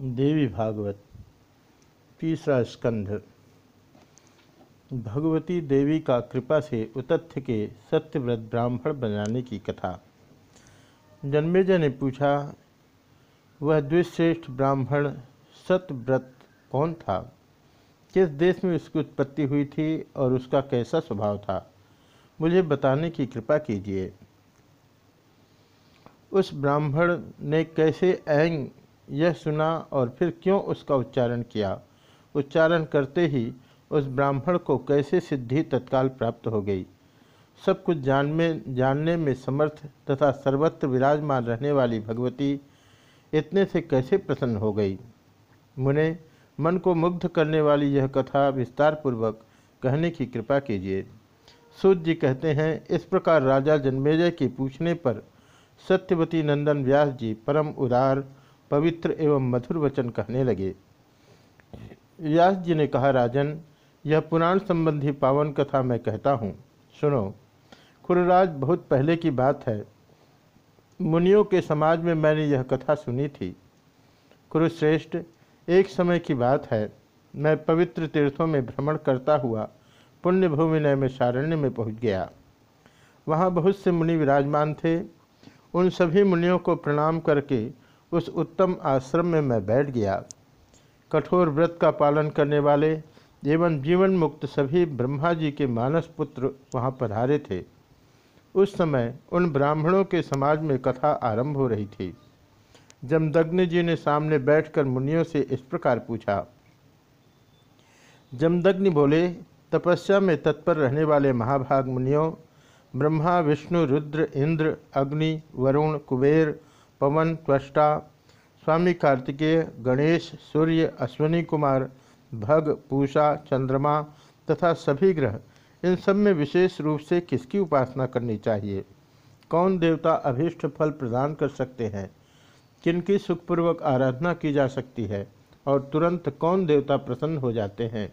देवी भागवत, तीसरा स्कंध। भगवती देवी का कृपा से उतथ्य के सत्यव्रत ब्राह्मण बनाने की कथा। जन्मेजय ने पूछा, वह द्विश्रेष्ठ ब्राह्मण सत्यव्रत कौन था? किस देश में उसकी उत्पत्ति हुई थी और उसका कैसा स्वभाव था? मुझे बताने की कृपा कीजिए। उस ब्राह्मण ने कैसे ऐंग यह सुना और फिर क्यों उसका उच्चारण किया? उच्चारण करते ही उस ब्राह्मण को कैसे सिद्धि तत्काल प्राप्त हो गई? सब कुछ जान में जानने में समर्थ तथा सर्वत्र विराजमान रहने वाली भगवती इतने से कैसे प्रसन्न हो गई? मुने, मन को मुग्ध करने वाली यह कथा विस्तार पूर्वक कहने की कृपा कीजिए। सूर्य जी कहते हैं, इस प्रकार राजा जन्मेजय के पूछने पर सत्यवती नंदन व्यास जी परम उदार पवित्र एवं मधुर वचन कहने लगे। व्यास जी ने कहा, राजन, यह पुराण संबंधी पावन कथा मैं कहता हूँ। सुनो खुरराज बहुत पहले की बात है। मुनियों के समाज में मैंने यह कथा सुनी थी। कुरुश्रेष्ठ, एक समय की बात है। मैं पवित्र तीर्थों में भ्रमण करता हुआ पुण्य भूमि नय में सारण्य में पहुँच गया। वहाँ बहुत से मुनि विराजमान थे। उन सभी मुनियों को प्रणाम करके उस उत्तम आश्रम में मैं बैठ गया। कठोर व्रत का पालन करने वाले एवं जीवन मुक्त सभी ब्रह्मा जी के मानस पुत्र वहाँ पधारे थे। उस समय उन ब्राह्मणों के समाज में कथा आरंभ हो रही थी। जमदग्नि जी ने सामने बैठकर मुनियों से इस प्रकार पूछा, जमदग्नि बोले, तपस्या में तत्पर रहने वाले महाभाग मुनियों, ब्रह्मा, विष्णु, रुद्र, इंद्र, अग्नि, वरुण, कुबेर पवन त्वष्टा, स्वामी कार्तिकेय, गणेश, सूर्य, अश्वनी कुमार, भग, पूषा, चंद्रमा तथा सभी ग्रह, इन सब में विशेष रूप से किसकी उपासना करनी चाहिए? कौन देवता अभीष्ट फल प्रदान कर सकते हैं? किनकी सुखपूर्वक आराधना की जा सकती है? और तुरंत कौन देवता प्रसन्न हो जाते हैं?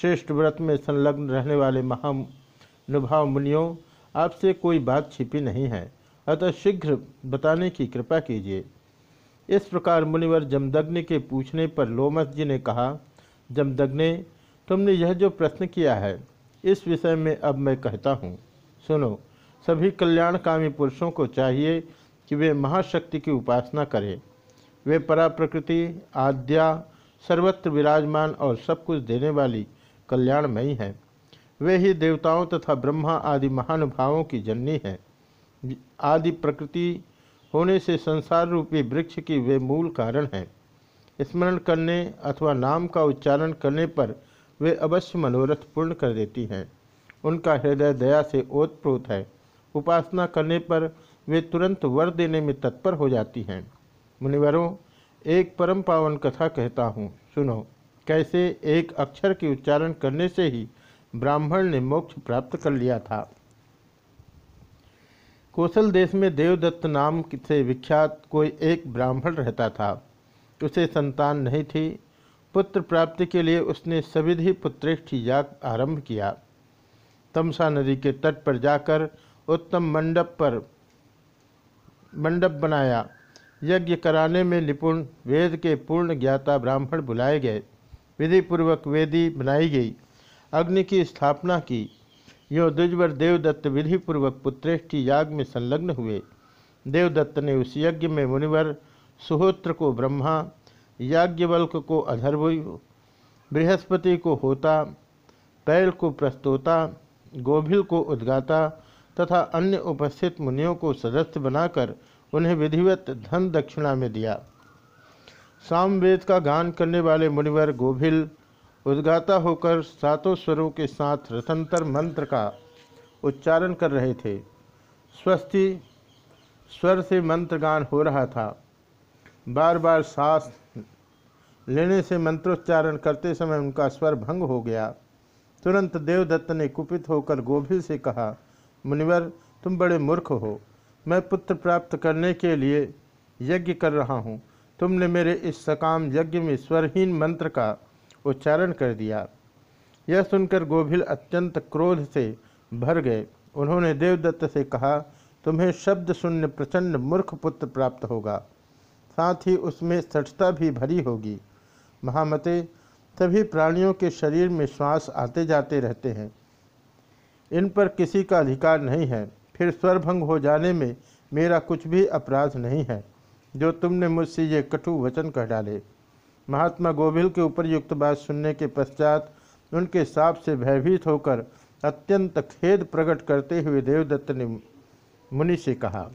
श्रेष्ठ व्रत में संलग्न रहने वाले महानुभाव मुनियों, आपसे कोई बात छिपी नहीं है। अतः शीघ्र बताने की कृपा कीजिए। इस प्रकार मुनिवर जमदग्नि के पूछने पर लोमस जी ने कहा, जमदग्नि, तुमने यह जो प्रश्न किया है, इस विषय में अब मैं कहता हूँ। सुनो, सभी कल्याणकामी पुरुषों को चाहिए कि वे महाशक्ति की उपासना करें। वे परा प्रकृति आद्या, सर्वत्र विराजमान और सब कुछ देने वाली कल्याणमयी हैं। वे ही देवताओं तथा ब्रह्मा आदि महानुभावों की जननी हैं। आदि प्रकृति होने से संसार रूपी वृक्ष की वे मूल कारण हैं। स्मरण करने अथवा नाम का उच्चारण करने पर वे अवश्य मनोरथ पूर्ण कर देती हैं। उनका हृदय दया से ओतप्रोत है। उपासना करने पर वे तुरंत वर देने में तत्पर हो जाती हैं। मुनिवरों, एक परम पावन कथा कहता हूँ, सुनो। कैसे एक अक्षर के उच्चारण करने से ही ब्राह्मण ने मोक्ष प्राप्त कर लिया था। कौशल देश में देवदत्त नाम से विख्यात कोई एक ब्राह्मण रहता था। उसे संतान नहीं थी। पुत्र प्राप्ति के लिए उसने सविधि पुत्रेष्ठ याग आरंभ किया। तमसा नदी के तट पर जाकर उत्तम मंडप पर मंडप बनाया। यज्ञ कराने में निपुण, वेद के पूर्ण ज्ञाता ब्राह्मण बुलाए गए। विधिपूर्वक वेदी बनाई गई। अग्नि की स्थापना की। यो द्विजवर देवदत्त विधिपूर्वक पुत्रेष्टि याग में संलग्न हुए। देवदत्त ने उस यज्ञ में मुनिवर सुहोत्र को ब्रह्मा, याज्ञवल्क को अधर्व, बृहस्पति को होता, पैल को प्रस्तोता, गोभिल को उद्गाता तथा अन्य उपस्थित मुनियों को सदस्य बनाकर उन्हें विधिवत धन दक्षिणा में दिया। सामवेद का गान करने वाले मुनिवर गोभिल उद्गाता होकर सातों स्वरों के साथ रतंतर मंत्र का उच्चारण कर रहे थे। स्वस्ति, स्वर से मंत्रगान हो रहा था। बार बार सांस लेने से मंत्रोच्चारण करते समय उनका स्वर भंग हो गया। तुरंत देवदत्त ने कुपित होकर गोभी से कहा, मुनिवर, तुम बड़े मूर्ख हो। मैं पुत्र प्राप्त करने के लिए यज्ञ कर रहा हूँ। तुमने मेरे इस सकाम यज्ञ में स्वरहीन मंत्र का उच्चारण कर दिया। यह सुनकर गोभिल अत्यंत क्रोध से भर गए। उन्होंने देवदत्त से कहा, तुम्हें शब्द शून्य प्रचंड मूर्ख पुत्र प्राप्त होगा। साथ ही उसमें सठता भी भरी होगी। महामते, सभी प्राणियों के शरीर में श्वास आते जाते रहते हैं। इन पर किसी का अधिकार नहीं है। फिर स्वरभंग हो जाने में मेरा कुछ भी अपराध नहीं है। जो तुमने मुझसे ये कटु वचन कह डाले। महात्मा गोविल के ऊपर युक्त बात सुनने के पश्चात उनके साप से भयभीत होकर अत्यंत खेद प्रकट करते हुए देवदत्त ने मुनि से कहा